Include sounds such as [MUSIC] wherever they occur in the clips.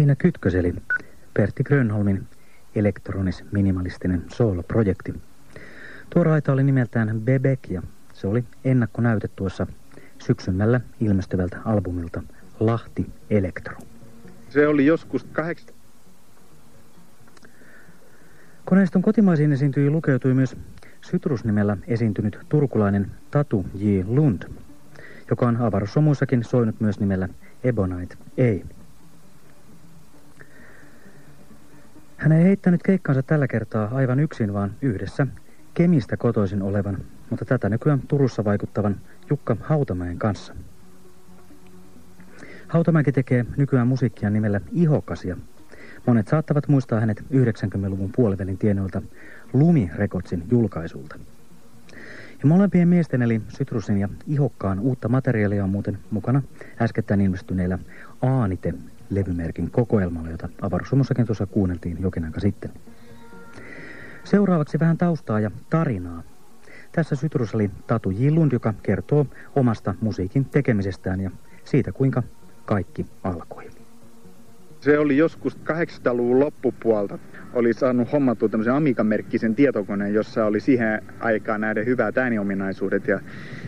Siinä kytköseli Pertti Grönholmin elektronis minimalistinen soul-projekti. Tuo raita oli nimeltään Bebek ja se oli ennakkonäyte tuossa syksymällä ilmestyvältä albumilta Lahti Elektro. Se oli joskus kahdeksan... Koneiston kotimaisiin esiintyi lukeutui myös Sytrus-nimellä esiintynyt turkulainen Tatu J. Lund, joka on avaruussomuissakin soinut myös nimellä Ebonite A. Hän ei heittänyt keikkansa tällä kertaa aivan yksin, vaan yhdessä Kemistä kotoisin olevan, mutta tätä nykyään Turussa vaikuttavan Jukka Hautamäen kanssa. Hautamäki tekee nykyään musiikkia nimellä Ihokasia. Monet saattavat muistaa hänet 90-luvun puolivälin tienoilta Lumi Recordsin julkaisulta. Ja molempien miesten eli Sytrusin ja Ihokkaan uutta materiaalia on muuten mukana äskettäin ilmestyneillä Aanite levymerkin kokoelmalla, jota avaruussumussakin tuossa kuunneltiin jokin aika sitten. Seuraavaksi vähän taustaa ja tarinaa. Tässä Sytrus oli Tatu Jillund, joka kertoo omasta musiikin tekemisestään ja siitä, kuinka kaikki alkoi. Se oli joskus 800-luvun loppupuolta. Oli saanut hommattua tämmöisen Amiga-merkkisen tietokoneen, jossa oli siihen aikaan näiden hyvät ääniominaisuudet. Ja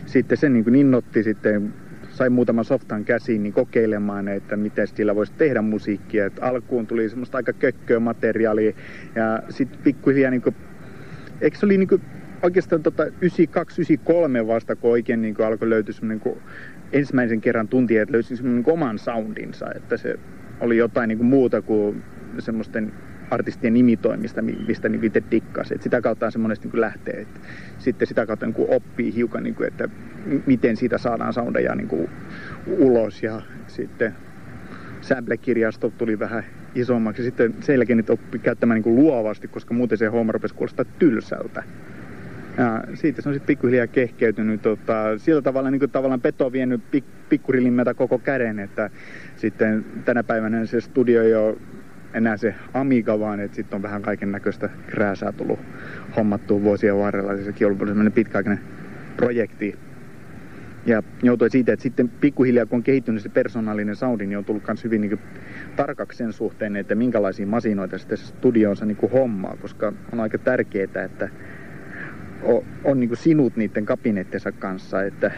sitten se niin kuin innotti sitten sai muutaman softan käsiin niin kokeilemaan, että miten sillä voisi tehdä musiikkia. Et alkuun tuli semmoista aika kökköä materiaalia ja sitten pikkuhiljaa niin kuin, eikö se oli niin kuin, oikeastaan tota 92-93 vasta, kun oikein niin kuin alkoi löytyä semmoinen niin ensimmäisen kerran tunti, että löysin semmoinen niin oman soundinsa, että se oli jotain niin kuin muuta kuin semmoisten artistien imitoimista, mistä niin itse dikkasi. Et sitä kautta se monesti niin lähtee. Et sitten sitä kautta niin oppii hiukan, niin kuin, että miten siitä saadaan soundeja niin kuin ulos. Ja sitten sample-kirjasto tuli vähän isommaksi. Sitten sen jälkeen niitä oppi käyttämään niin kuin luovasti, koska muuten se homma rupesi kuulostaa tylsältä. Ja siitä se on sitten pikkuhiljaa kehkeytynyt. Tota, sillä tavalla niin kuin, tavallaan peto on vienyt pik, koko käden, että sitten tänä päivänä se studio jo enää se Amiga, vaan että sitten on vähän kaiken näköistä krääsää tullut hommattua vuosien varrella. Sekin on ollut sellainen pitkäaikainen projekti. Ja joutui siitä, että sitten pikkuhiljaa kun on kehittynyt se persoonallinen soundi, niin on tullut myös hyvin niin tarkaksi sen suhteen, että minkälaisia masinoita sitten studionsa niin hommaa, koska on aika tärkeää, että on, on niin sinut niiden kabinettensa kanssa, että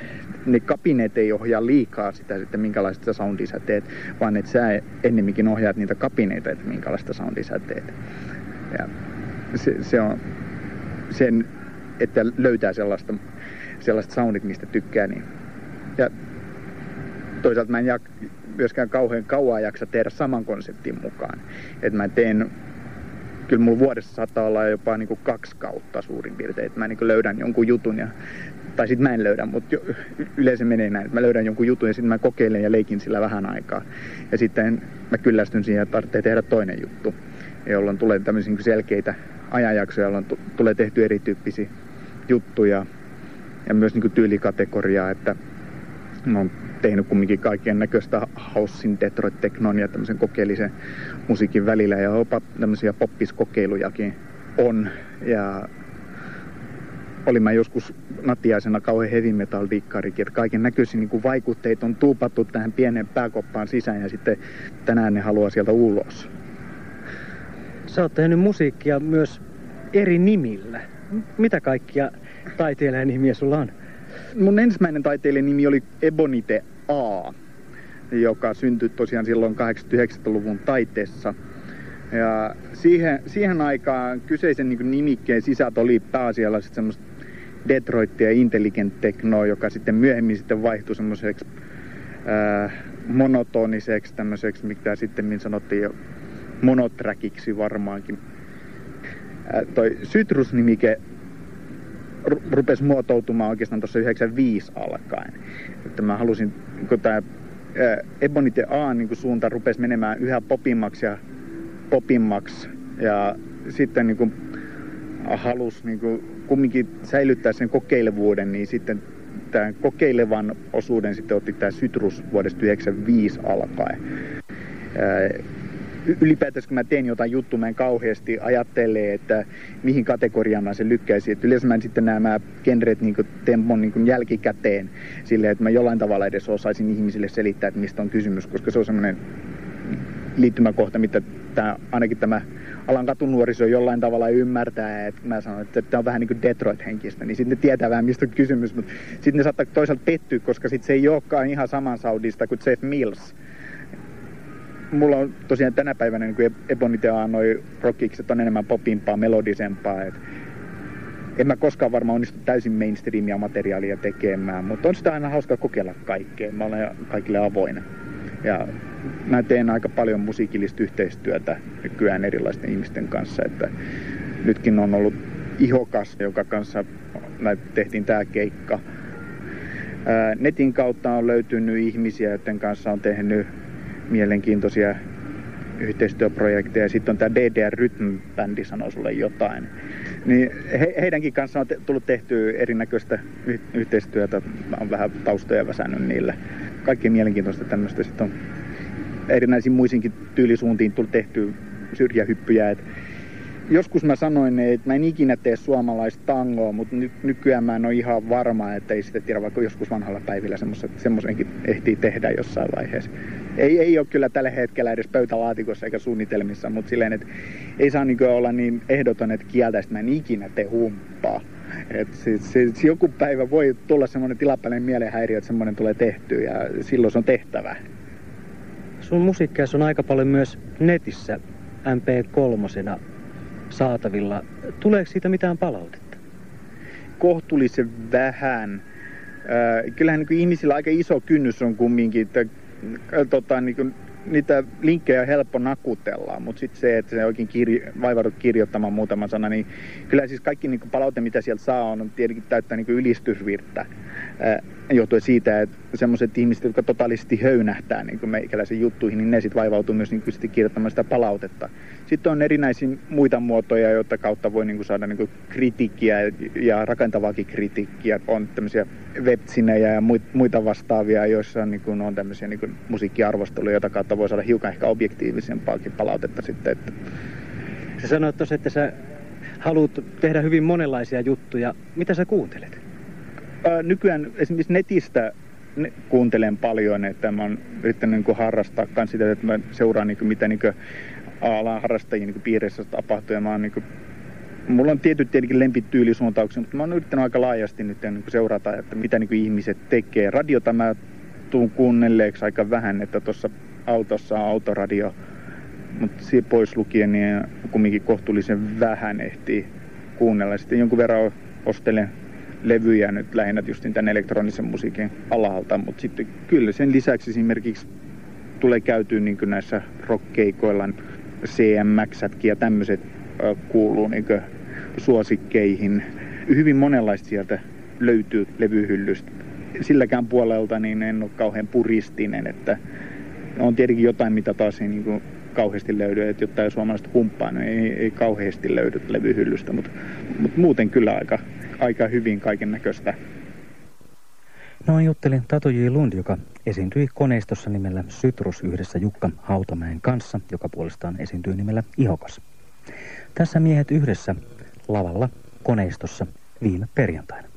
ne kabineet ei ohjaa liikaa sitä sitten, minkälaista soundia sä teet, vaan että sä ennemminkin ohjaat niitä kabineita, että minkälaista soundia sä teet. Ja se, se on sen, että löytää sellaista, sellaista soundit, mistä tykkää. Niin. Ja toisaalta mä en jak, myöskään kauhean kauan jaksa tehdä saman konseptin mukaan. Että mä teen kyllä mulla vuodessa saattaa olla jopa niin kuin kaksi kautta suurin piirtein, että mä niin kuin löydän jonkun jutun ja tai sitten mä en löydä, mutta yleensä menee näin, että mä löydän jonkun jutun ja sitten mä kokeilen ja leikin sillä vähän aikaa. Ja sitten mä kyllästyn siihen, että tarvitsee tehdä toinen juttu, jolloin tulee tämmöisiä niin selkeitä ajanjaksoja, jolloin tulee tehty erityyppisiä juttuja ja myös niin kuin tyylikategoriaa, että mä oon tehnyt kumminkin kaiken näköistä Housein, Detroit Technon ja tämmöisen kokeellisen musiikin välillä ja jopa tämmöisiä poppiskokeilujakin on. Ja olin mä joskus nattiaisena kauhean heavy metal dikkarikin, että kaiken näköisiä niin vaikutteita on tuupattu tähän pienen pääkoppaan sisään ja sitten tänään ne haluaa sieltä ulos. Sä oot tehnyt musiikkia myös eri nimillä. Mitä kaikkia taiteilijan nimiä sulla on? Mun ensimmäinen taiteilijan nimi oli Ebonite A, joka syntyi tosiaan silloin 89-luvun taiteessa. Ja siihen, siihen aikaan kyseisen niin nimikkeen sisältö oli pääasiallisesti semmoista Detroitia Intelligent Techno, joka sitten myöhemmin sitten vaihtui semmoiseksi monotoniseksi tämmöiseksi, mitä sitten sanottiin jo monotrackiksi varmaankin. Ää, toi Citrus-nimike rupesi muotoutumaan oikeastaan tuossa 95 alkaen. Että mä halusin, kun tämä Ebonite A niin suunta rupesi menemään yhä popimmaksi ja popimmaksi. Ja sitten niin kuin, halusi niin kuin, kumminkin säilyttää sen kokeilevuuden, niin sitten tämän kokeilevan osuuden sitten otti tämä Citrus vuodesta 95 alkaen ylipäätänsä kun mä teen jotain juttua, mä en kauheasti ajattele, että mihin kategoriaan mä sen lykkäisin. Että yleensä mä sitten nämä genret niin tempon niin jälkikäteen silleen, että mä jollain tavalla edes osaisin ihmisille selittää, että mistä on kysymys, koska se on semmoinen liittymäkohta, mitä tämä, ainakin tämä alan katunuoriso jollain tavalla ymmärtää, että mä sanon, että tämä on vähän niin kuin Detroit-henkistä, niin sitten ne tietää vähän mistä on kysymys, mutta sitten ne saattaa toisaalta pettyä, koska sitten se ei olekaan ihan saman saudista kuin Jeff Mills. Mulla on tosiaan tänä päivänä niin Ebonitea noin rockikset on enemmän popimpaa, melodisempaa, että en mä koskaan varmaan onnistu täysin mainstreamia materiaalia tekemään, mutta on sitä aina hauska kokeilla kaikkea. Mä olen kaikille avoin. Ja mä teen aika paljon musiikillista yhteistyötä nykyään erilaisten ihmisten kanssa. Että nytkin on ollut ihokas, joka kanssa tehtiin tämä keikka. Netin kautta on löytynyt ihmisiä, joiden kanssa on tehnyt mielenkiintoisia yhteistyöprojekteja. Sitten on tämä DDR Rhythm-bändi, sanoo sulle jotain. Niin he, heidänkin kanssa on tullut tehtyä erinäköistä yhteistyötä. Mä oon vähän taustoja väsännyt niille. Kaikki mielenkiintoista tämmöistä. Sitten on erinäisiin muisinkin tyylisuuntiin tehtyä syrjähyppyjä. Et joskus mä sanoin, että mä en ikinä tee suomalaista tangoa, mutta ny- nykyään mä en ole ihan varma, että ei sitä tiedä, vaikka joskus vanhalla päivillä semmoisenkin ehtii tehdä jossain vaiheessa. Ei, ei ole kyllä tällä hetkellä edes pöytälaatikossa eikä suunnitelmissa, mutta silleen, että ei saa niin olla niin ehdoton, että kieltäisi, että mä en ikinä tee humppaa. Et siis, siis joku päivä voi tulla semmoinen tilapäinen mielenhäiriö, että semmoinen tulee tehtyä ja silloin se on tehtävä. Sun musiikkia on aika paljon myös netissä MP3 saatavilla. Tuleeko siitä mitään palautetta? Kohtuullisen vähän. Äh, kyllähän niin ihmisillä aika iso kynnys on kumminkin, että tota, niin kuin, niitä linkkejä on helppo nakutella, mutta sitten se, että se oikein kirjo, vaivaudut kirjoittamaan muutaman sanan, niin kyllä siis kaikki niin palaute, mitä sieltä saa, on tietenkin täyttää niin ylistysvirttä. Johtuen siitä, että semmoiset ihmiset, jotka totaalisesti höynähtää niin meikäläisen juttuihin, niin ne sitten vaivautuu myös niin sitten kirjoittamaan sitä palautetta. Sitten on erinäisiä muita muotoja, joita kautta voi niin kuin saada niin kuin kritiikkiä ja rakentavaakin kritiikkiä. On tämmöisiä websinejä ja muita vastaavia, joissa on, niin kuin, on tämmöisiä niin kuin musiikkiarvosteluja, joita kautta voi saada hiukan ehkä objektiivisempaakin palautetta sitten. Että... Sä sanoit tuossa, että sä haluat tehdä hyvin monenlaisia juttuja. Mitä sä kuuntelet? Nykyään esimerkiksi netistä kuuntelen paljon, että mä oon yrittänyt niin harrastaa myös sitä, että mä seuraan niin kuin, mitä niin kuin, alan harrastajien niin piirissä tapahtuu. Ja mä oon, niin kuin, mulla on tietyt tietenkin lempityylisuuntauksia, mutta mä oon yrittänyt aika laajasti nyt niin kuin seurata, että mitä niin kuin ihmiset tekee. Radiota mä tuun kuunnelleeksi aika vähän, että tuossa autossa on autoradio, mutta pois lukien niin kumminkin kohtuullisen vähän ehtii kuunnella. Sitten jonkun verran ostelen levyjä nyt lähinnä just tämän elektronisen musiikin alalta, mutta sitten kyllä sen lisäksi esimerkiksi tulee käytyä niin näissä rockkeikoilla cmx ja tämmöiset kuuluu niin suosikkeihin. Hyvin monenlaista sieltä löytyy levyhyllystä. Silläkään puolelta niin en ole kauhean puristinen, että on tietenkin jotain, mitä taas ei niin kuin kauheasti löydy, että jotain suomalaista humppaa, niin ei, ei kauheasti löydy levyhyllystä, mutta, mutta muuten kyllä aika aika hyvin kaiken näköistä. Noin juttelin Tatu J. Lund, joka esiintyi koneistossa nimellä Sytrus yhdessä Jukka Hautamäen kanssa, joka puolestaan esiintyi nimellä Ihokas. Tässä miehet yhdessä lavalla koneistossa viime perjantaina.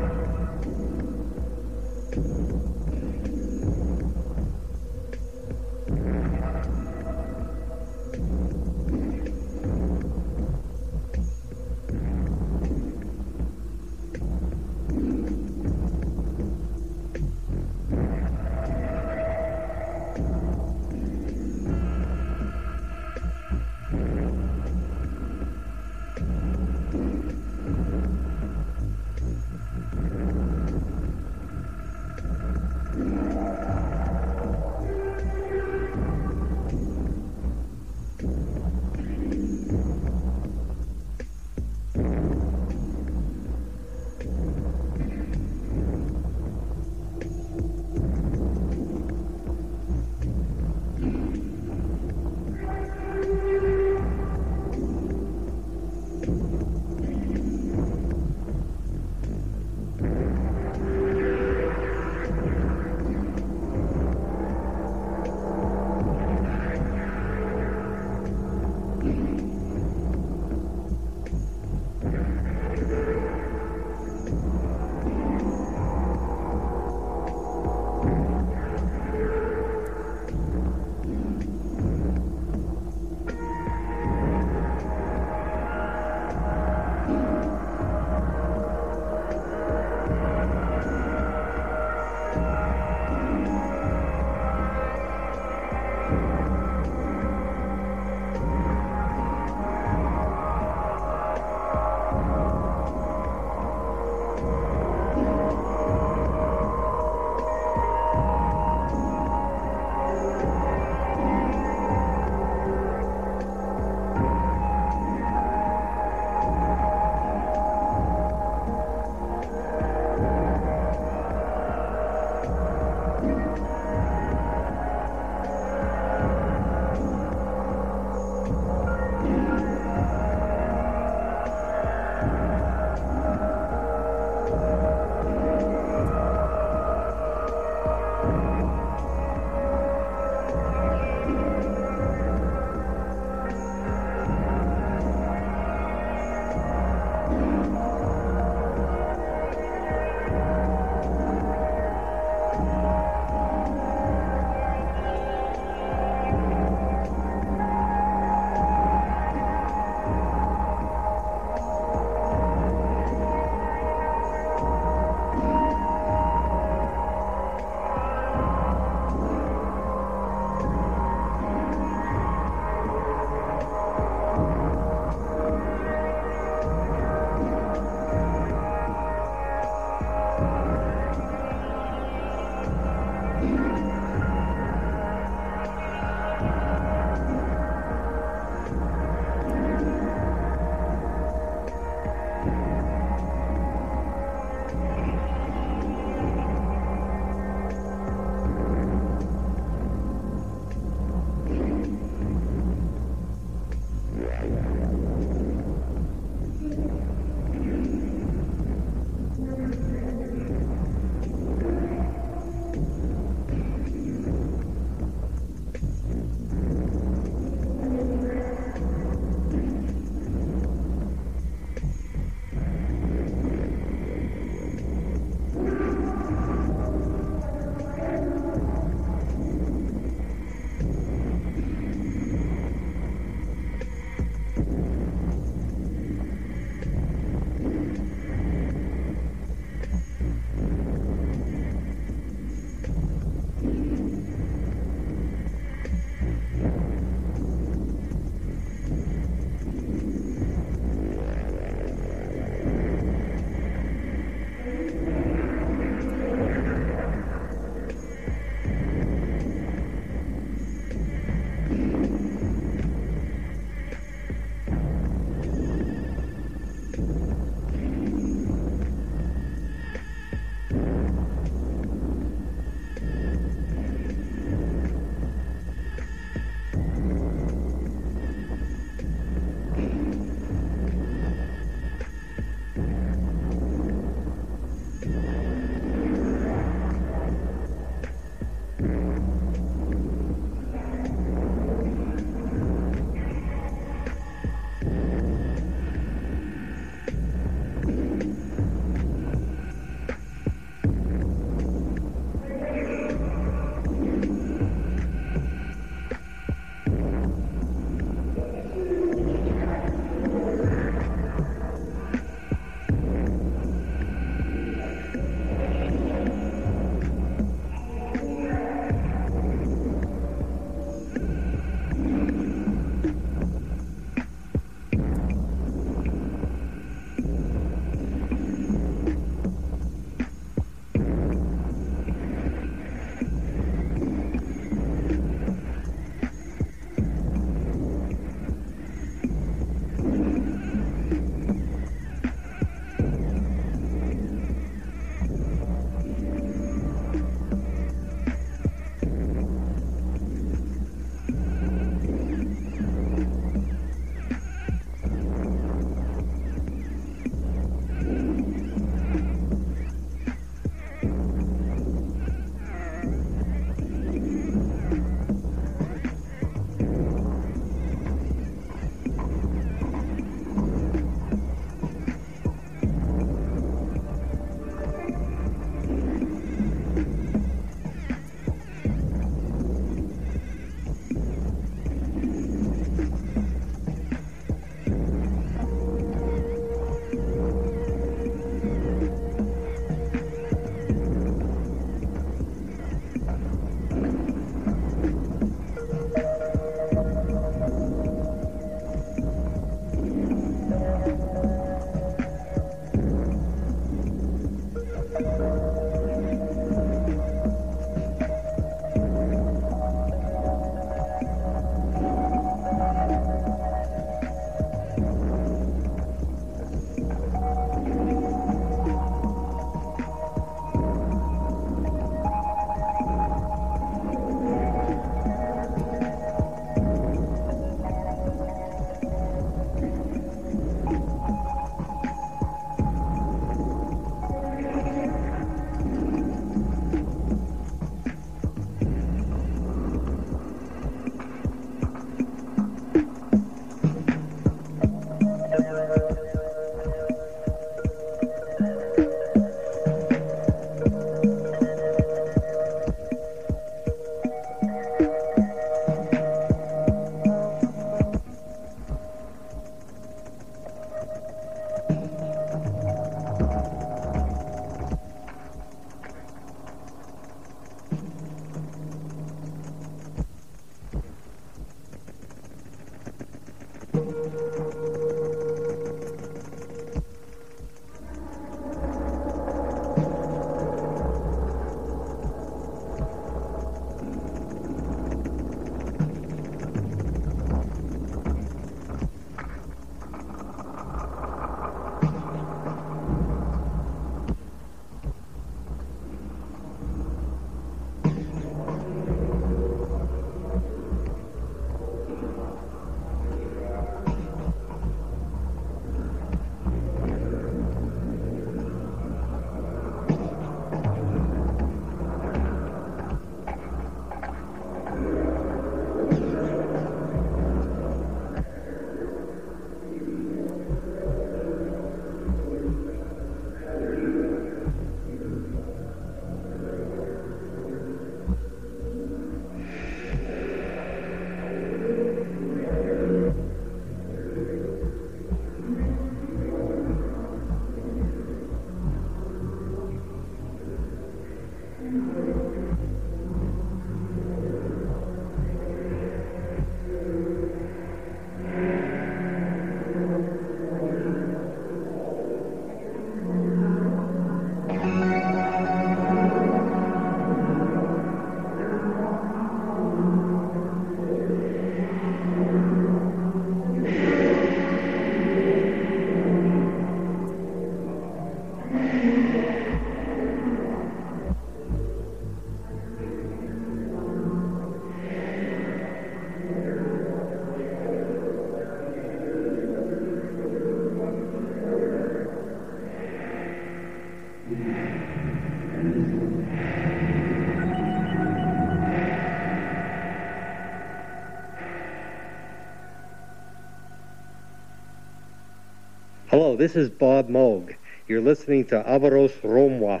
This is Bob Moog. You're listening to Avaros Romwa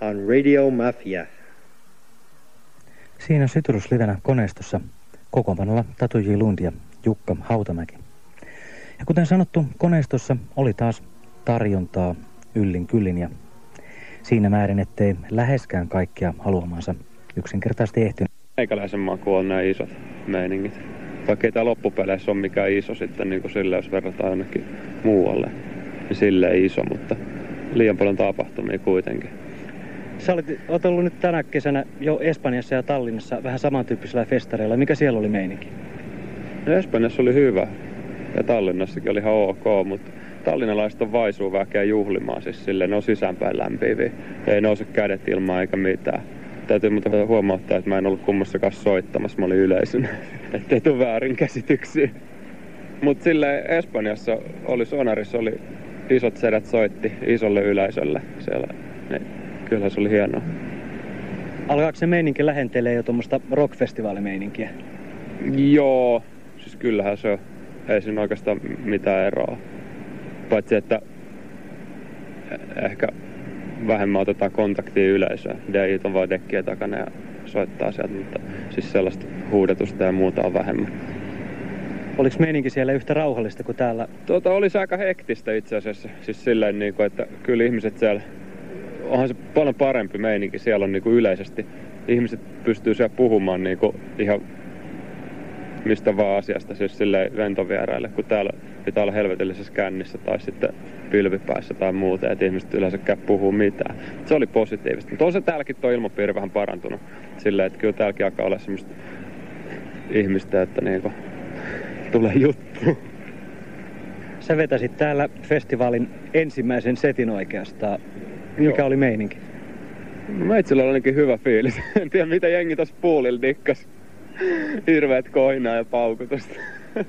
on Radio Mafia. Siinä Sytyruslivenä koneistossa kokoonpanolla Tatu J. Lund ja Jukka Hautamäki. Ja kuten sanottu, koneistossa oli taas tarjontaa yllin kyllin ja siinä määrin, ettei läheskään kaikkia haluamansa yksinkertaisesti ehtinyt. Meikäläisen maku on nämä isot meiningit. Vaikka ei tämä loppupeleissä ole mikään iso sitten, niin kuin sille, jos verrataan jonnekin muualle, sille iso, mutta liian paljon tapahtumia kuitenkin. Sä olet, olet ollut nyt tänä kesänä jo Espanjassa ja Tallinnassa vähän samantyyppisillä festareilla. Mikä siellä oli meininki? No Espanjassa oli hyvä ja Tallinnassakin oli ihan ok, mutta tallinnalaiset on vaisuu väkeä juhlimaan, siis silleen ne on sisäänpäin lämpiviä. Ei nouse kädet ilmaan eikä mitään. Täytyy mutta huomauttaa, että mä en ollut kummassakaan soittamassa, mä olin yleisön. [LAUGHS] Ettei tule väärinkäsityksiä. Mutta sille Espanjassa oli Sonarissa oli isot sedät soitti isolle yleisölle siellä. Niin, kyllä se oli hienoa. Alkaako se meininki lähentelee jo tuommoista rockfestivaalimeininkiä? Joo, siis kyllähän se on. Ei siinä oikeastaan mitään eroa. Paitsi, että ehkä vähemmän otetaan kontaktia yleisöön. DJ on vaan dekkiä takana ja soittaa sieltä, mutta siis sellaista huudetusta ja muuta on vähemmän. Oliko meininki siellä yhtä rauhallista kuin täällä? Tuota, oli se aika hektistä itse asiassa. Siis silleen, niin kuin, että kyllä ihmiset siellä, onhan se paljon parempi meininki siellä on niin kuin yleisesti. Ihmiset pystyy siellä puhumaan niin kuin ihan mistä vaan asiasta, siis silleen ventovieraille, kun täällä pitää olla helvetillisessä kännissä tai sitten pilvipäässä tai muuta, että ihmiset yleensäkään puhuu mitään. Se oli positiivista. Mutta on se täälläkin tuo ilmapiiri vähän parantunut. Silleen, että kyllä täälläkin alkaa olla semmoista ihmistä, että niinku tulee juttu. Sä vetäsit täällä festivaalin ensimmäisen setin oikeastaan. Mikä Joo. oli meininki? No, meitsillä oli ainakin hyvä fiilis. [LAUGHS] en tiedä mitä jengi tossa puulilla dikkas. Hirveet koinaa ja paukutusta. [LAUGHS]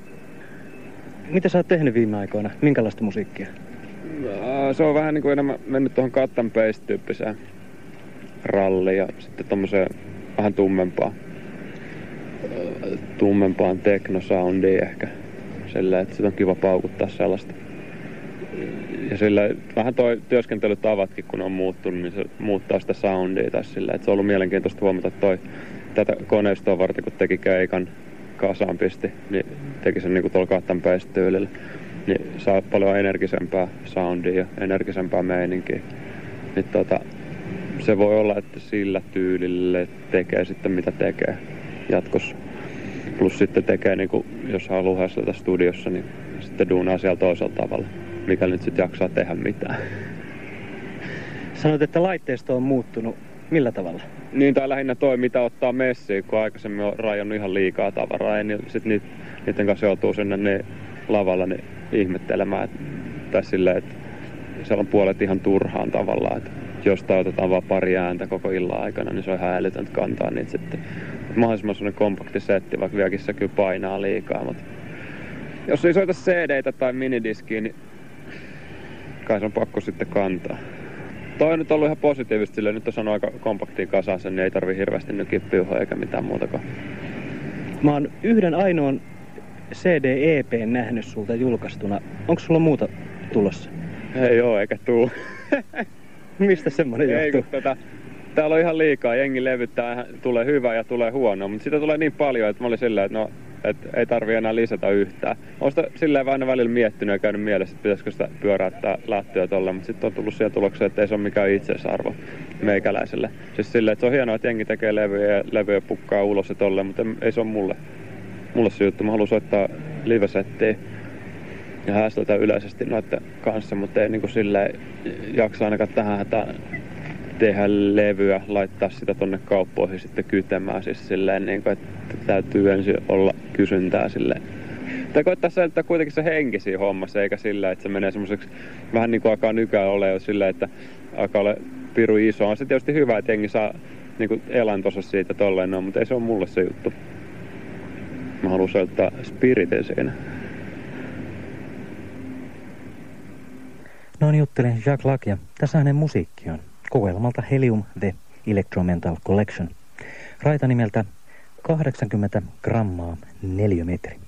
Mitä sä oot tehnyt viime aikoina? Minkälaista musiikkia? Se on vähän niin kuin enemmän mennyt tuohon cut and paste tyyppiseen ralliin ja sitten tommoseen vähän tummempaan, tummempaan teknosoundiin ehkä. Sillä, että sitä on kiva paukuttaa sellaista. Ja sillä vähän toi työskentelytavatkin, kun on muuttunut, niin se muuttaa sitä soundia taas sillä, että se on ollut mielenkiintoista huomata, toi, tätä koneistoa varten, kun teki keikan, kasaan pisti, niin teki sen niinku tuolla kattan tyylillä. Niin saa paljon energisempää soundia ja energisempää meininkiä. Niin tota, se voi olla, että sillä tyylille tekee sitten mitä tekee jatkossa. Plus sitten tekee, niin kuin, jos haluaa häslätä studiossa, niin sitten duunaa siellä toisella tavalla, mikä nyt sitten jaksaa tehdä mitään. Sanoit, että laitteisto on muuttunut. Millä tavalla? Niin, tai lähinnä toi, mitä ottaa messiin, kun aikaisemmin on rajannut ihan liikaa tavaraa, niin sitten niit, niiden kanssa joutuu sinne niin lavalla niin ihmettelemään, että, tai silleen, että siellä on puolet ihan turhaan tavallaan, että jostain otetaan vain pari ääntä koko illan aikana, niin se on ihan älytöntä kantaa niitä sitten. Mahdollisimman sellainen kompakti setti, vaikka vieläkin se kyllä painaa liikaa, mutta jos ei soita cd tai minidiskiä, niin kai se on pakko sitten kantaa toi on nyt ollut ihan positiivista, sillä nyt on saanut aika kompaktiin kasaan sen, niin ei tarvi hirveästi nykiä eikä mitään muutakaan. Mä oon yhden ainoan CD-EP nähnyt sulta julkaistuna. Onko sulla muuta tulossa? Ei oo, eikä tuu. [LAUGHS] Mistä semmonen Ei, johtuu? Kun tota, täällä on ihan liikaa. Jengi levyttää, tulee hyvä ja tulee huono, mutta sitä tulee niin paljon, että mä olin silleen, että no että ei tarvi enää lisätä yhtään. Olen sitä silleen aina välillä miettinyt ja käynyt mielessä, että pitäisikö sitä pyöräyttää lähtöä tolle, mutta sitten on tullut siihen tulokseen, että ei se ole mikään itseisarvo meikäläiselle. Siis silleen, että se on hienoa, että jengi tekee levyjä ja levyjä pukkaa ulos ja tolle, mutta ei se ole mulle, mulle se juttu. Mä haluan soittaa live-settiä ja häästeltä yleisesti noiden kanssa, mutta ei niin kuin silleen jaksa ainakaan tähän hätään tehdä levyä, laittaa sitä tonne kauppoihin sitten kytemään. Siis silleen, niin kuin, että täytyy ensin olla kysyntää silleen. Tai koittaa säilyttää kuitenkin se henki siinä hommassa, eikä sillä, että se menee semmoiseksi vähän niin kuin alkaa nykyään ole jo silleen, että alkaa olla piru iso. On se tietysti hyvä, että jengi saa niin kuin elantonsa siitä tolleen, no, mutta ei se ole mulle se juttu. Mä haluan säilyttää spiritin siinä. Noin juttelin Jacques Lakia. Tässä hänen musiikki on kokoelmalta Helium The Electromental Collection. Raita nimeltä 80 grammaa neliömetri.